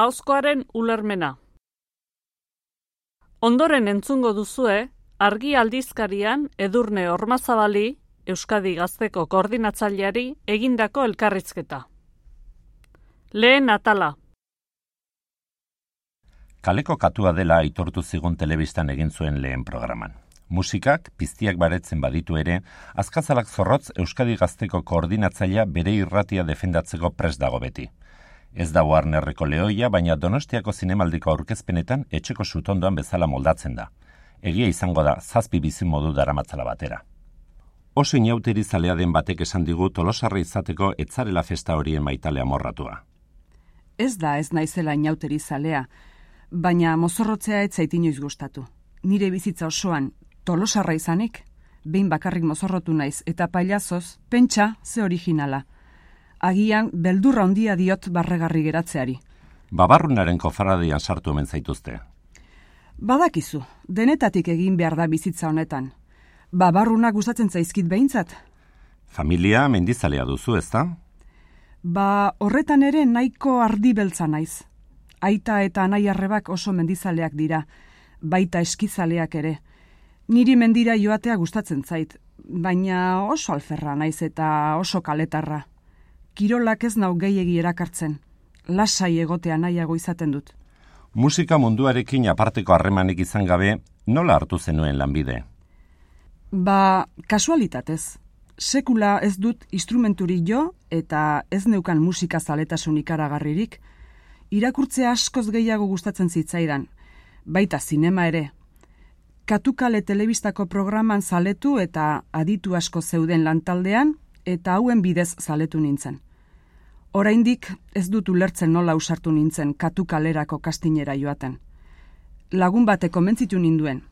Hauzkoaren ulermena. Ondoren entzungo duzue, argi aldizkarian edurne ormazabali, Euskadi Gazteko koordinatzaileari egindako elkarrizketa. Lehen atala. Kaleko katua dela aitortu zigun telebistan egin zuen lehen programan. Musikak, piztiak baretzen baditu ere, azkazalak zorrotz Euskadi Gazteko koordinatzailea bere irratia defendatzeko pres dago beti. Ez da Warnerreko lehoia, baina Donostiako zinemaldiko aurkezpenetan etxeko sutondoan bezala moldatzen da. Egia izango da, zazpi bizi modu daramatzala batera. Oso inauteri zalea den batek esan digu tolosarra izateko etzarela festa horien maitalea morratua. Ez da ez naizela inauteri zalea, baina mozorrotzea ez zaitinoiz gustatu. Nire bizitza osoan tolosarra izanik, behin bakarrik mozorrotu naiz eta pailazoz, pentsa ze originala agian beldurra handia diot barregarri geratzeari. Babarrunaren kofaradian sartu hemen zaituzte. Badakizu, denetatik egin behar da bizitza honetan. Babarruna gustatzen zaizkit behintzat. Familia mendizalea duzu, ezta? Ba, horretan ere nahiko ardi beltza naiz. Aita eta nahi arrebak oso mendizaleak dira, baita eskizaleak ere. Niri mendira joatea gustatzen zait, baina oso alferra naiz eta oso kaletarra kirolak ez nau gehiegi erakartzen. Lasai egotea nahiago izaten dut. Musika munduarekin aparteko harremanik izan gabe, nola hartu zenuen lanbide? Ba, kasualitatez. Sekula ez dut instrumenturi jo eta ez neukan musika zaletasun ikaragarririk. Irakurtzea askoz gehiago gustatzen zitzaidan. Baita zinema ere. Katukale telebistako programan zaletu eta aditu asko zeuden lantaldean eta hauen bidez zaletu nintzen. Oraindik ez dut ulertzen nola usartu nintzen katu kalerako kastinera joaten. Lagun bate komentzitu ninduen.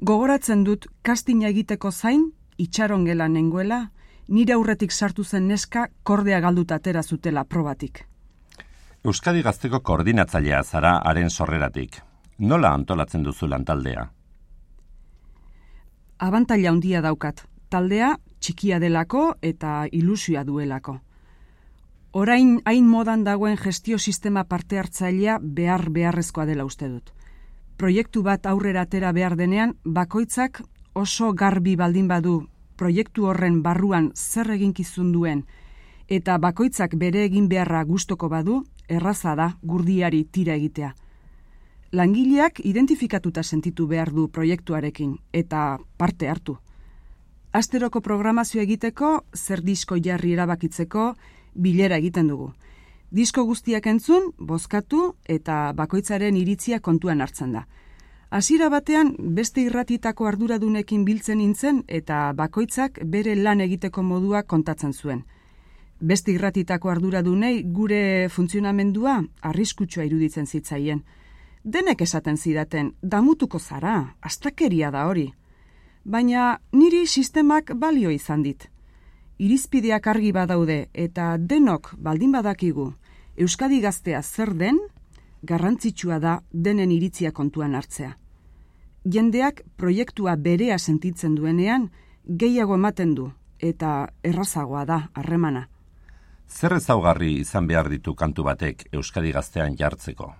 Gogoratzen dut kastina egiteko zain, itxaron gela nengoela, nire aurretik sartu zen neska kordea galduta atera zutela probatik. Euskadi gazteko koordinatzailea zara haren sorreratik. Nola antolatzen duzu lantaldea? Abantaila handia daukat. Taldea txikia delako eta ilusioa duelako. Orain hain modan dagoen gestio sistema parte hartzailea behar beharrezkoa dela uste dut. Proiektu bat aurrera atera behar denean, bakoitzak oso garbi baldin badu proiektu horren barruan zer eginkizun duen eta bakoitzak bere egin beharra gustoko badu, erraza da gurdiari tira egitea. Langileak identifikatuta sentitu behar du proiektuarekin eta parte hartu asteroko programazio egiteko, zer disko jarri erabakitzeko, bilera egiten dugu. Disko guztiak entzun, bozkatu eta bakoitzaren iritzia kontuan hartzen da. Hasiera batean beste irratitako arduradunekin biltzen nintzen eta bakoitzak bere lan egiteko modua kontatzen zuen. Beste irratitako arduradunei gure funtzionamendua arriskutsua iruditzen zitzaien. Denek esaten zidaten, damutuko zara, astakeria da hori baina niri sistemak balio izan dit. Irizpideak argi badaude eta denok baldin badakigu Euskadi gaztea zer den, garrantzitsua da denen iritzia kontuan hartzea. Jendeak proiektua berea sentitzen duenean gehiago ematen du eta errazagoa da harremana. Zer ezaugarri izan behar ditu kantu batek Euskadi gaztean jartzeko?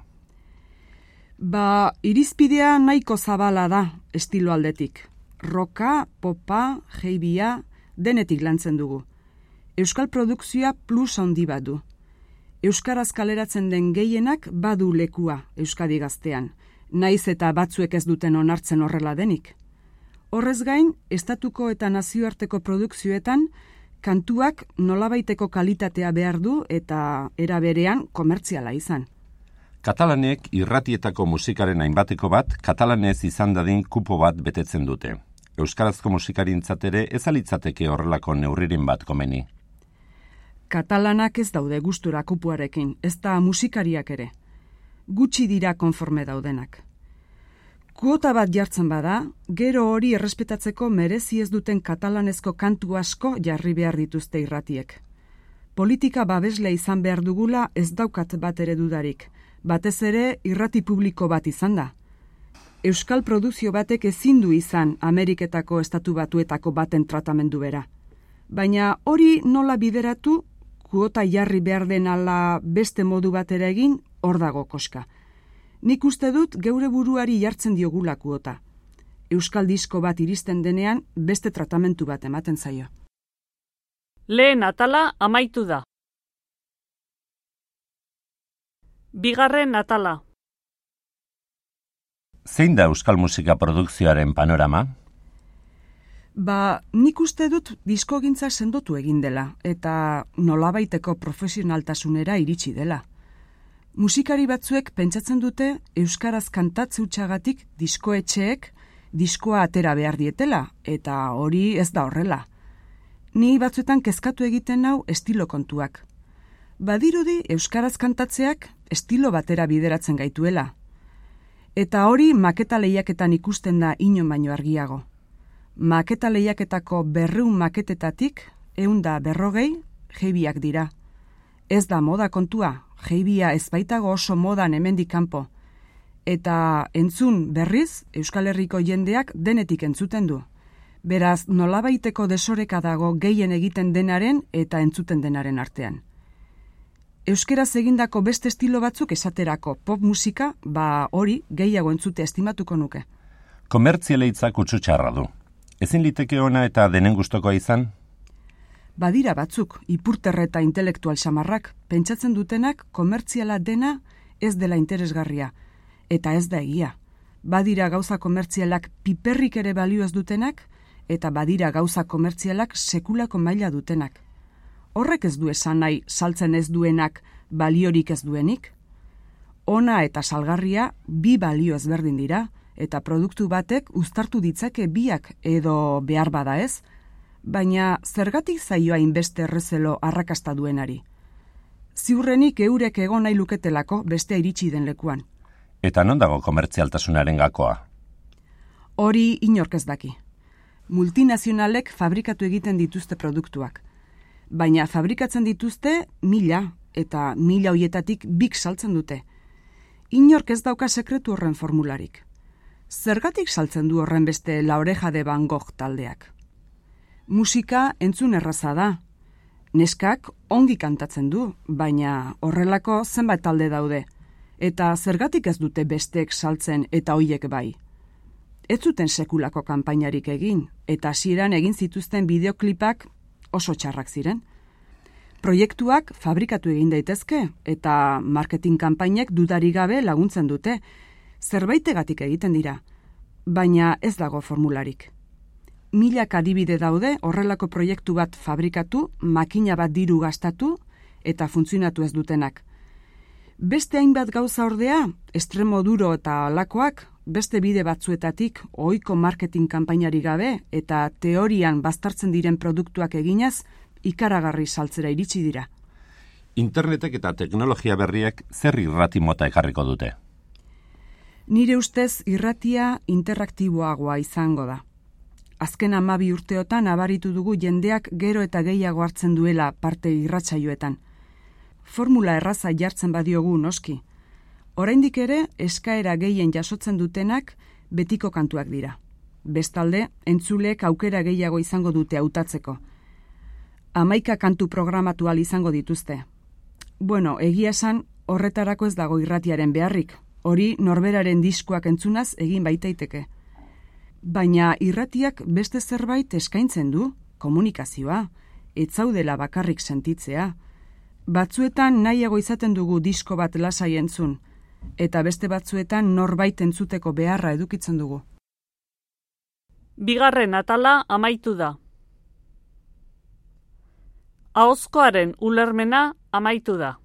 Ba, irizpidea nahiko zabala da estilo aldetik roka, popa, jeibia, denetik lantzen dugu. Euskal produkzioa plus handi bat du. Euskaraz kaleratzen den gehienak badu lekua Euskadi gaztean, naiz eta batzuek ez duten onartzen horrela denik. Horrez gain, estatuko eta nazioarteko produkzioetan, kantuak nolabaiteko kalitatea behar du eta era berean komertziala izan. Katalanek irratietako musikaren hainbateko bat, katalanez izan dadin kupo bat betetzen dute. Euskarazko musikarintzat ere ez alitzateke horrelako neurririn bat komeni. Katalanak ez daude gustura kupuarekin, ez da musikariak ere. Gutxi dira konforme daudenak. Kuota bat jartzen bada, gero hori errespetatzeko merezi ez duten katalanezko kantu asko jarri behar dituzte irratiek. Politika babesle izan behar dugula ez daukat bat ere dudarik, batez ere irrati publiko bat izan da. Euskal produzio batek ezin du izan Ameriketako estatu batuetako baten tratamendu bera. Baina hori nola bideratu, kuota jarri behar den ala beste modu batera egin, hor dago koska. Nik uste dut geure buruari jartzen diogulakuota. Euskal disko bat iristen denean beste tratamentu bat ematen zaio. Lehen atala amaitu da. Bigarren atala. Zein da euskal musika produkzioaren panorama? Ba, nik uste dut diskogintza sendotu egin dela eta nolabaiteko profesionaltasunera iritsi dela. Musikari batzuek pentsatzen dute euskaraz kantatze utxagatik diskoetxeek diskoa atera behar dietela eta hori ez da horrela. Ni batzuetan kezkatu egiten hau estilo kontuak. Badirudi euskaraz kantatzeak estilo batera bideratzen gaituela. Eta hori maketa lehiaketan ikusten da inon baino argiago. Maketa lehiaketako berreun maketetatik, eunda berrogei, jeibiak dira. Ez da moda kontua, jeibia ez baitago oso modan hemendik kanpo. Eta entzun berriz, Euskal Herriko jendeak denetik entzuten du. Beraz, nolabaiteko desoreka dago gehien egiten denaren eta entzuten denaren artean. Euskeraz egindako beste estilo batzuk esaterako pop musika, ba hori gehiago entzute estimatuko nuke. Komertzialeitzak utxutxarra du. Ezin liteke ona eta denen gustokoa izan? Badira batzuk, ipurterre eta intelektual samarrak, pentsatzen dutenak komertziala dena ez dela interesgarria, eta ez da egia. Badira gauza komertzialak piperrik ere balio ez dutenak, eta badira gauza komertzialak sekulako maila dutenak. Horrek ez du esan nahi saltzen ez duenak baliorik ez duenik? Ona eta salgarria bi balio ezberdin dira, eta produktu batek uztartu ditzake biak edo behar bada ez, baina zergatik zaioa inbeste errezelo arrakasta duenari. Ziurrenik eurek egon nahi luketelako beste iritsi den lekuan. Eta non dago komertzialtasunaren gakoa? Hori inork ez daki. Multinazionalek fabrikatu egiten dituzte produktuak. Baina fabrikatzen dituzte mila eta mila hoietatik bik saltzen dute. Inork ez dauka sekretu horren formularik. Zergatik saltzen du horren beste la oreja de Van Gogh taldeak? Musika entzun erraza da. Neskak ongi kantatzen du, baina horrelako zenbait talde daude. Eta zergatik ez dute besteek saltzen eta hoiek bai. Ez zuten sekulako kanpainarik egin, eta hasieran egin zituzten bideoklipak oso txarrak ziren. Proiektuak fabrikatu egin daitezke, eta marketing kanpainek dudari gabe laguntzen dute, zerbaitegatik egiten dira, baina ez dago formularik. Milak adibide daude horrelako proiektu bat fabrikatu, makina bat diru gastatu eta funtzionatu ez dutenak. Beste hainbat gauza ordea, estremo duro eta alakoak, beste bide batzuetatik ohiko marketing kanpainari gabe eta teorian bastartzen diren produktuak eginaz, ikaragarri saltzera iritsi dira. Internetek eta teknologia berriek zer irrati mota ekarriko dute? Nire ustez irratia interaktiboagoa izango da. Azken amabi urteotan abaritu dugu jendeak gero eta gehiago hartzen duela parte irratsaioetan. Formula erraza jartzen badiogu noski. Oraindik ere eskaera gehien jasotzen dutenak betiko kantuak dira. Bestalde, entzulek aukera gehiago izango dute hautatzeko. Amaika kantu programatu izango dituzte. Bueno, egia esan, horretarako ez dago irratiaren beharrik, hori norberaren diskoak entzunaz egin baitaiteke. Baina irratiak beste zerbait eskaintzen du, komunikazioa, etzaudela bakarrik sentitzea. Batzuetan nahiago izaten dugu disko bat lasai entzun, eta beste batzuetan norbait entzuteko beharra edukitzen dugu. Bigarren atala amaitu da. Ahozkoaren ulermena amaitu da.